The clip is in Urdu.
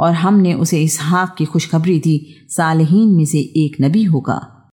اور ہم نے اسے اسحاق کی خوشخبری دی صالحین میں سے ایک نبی ہوگا۔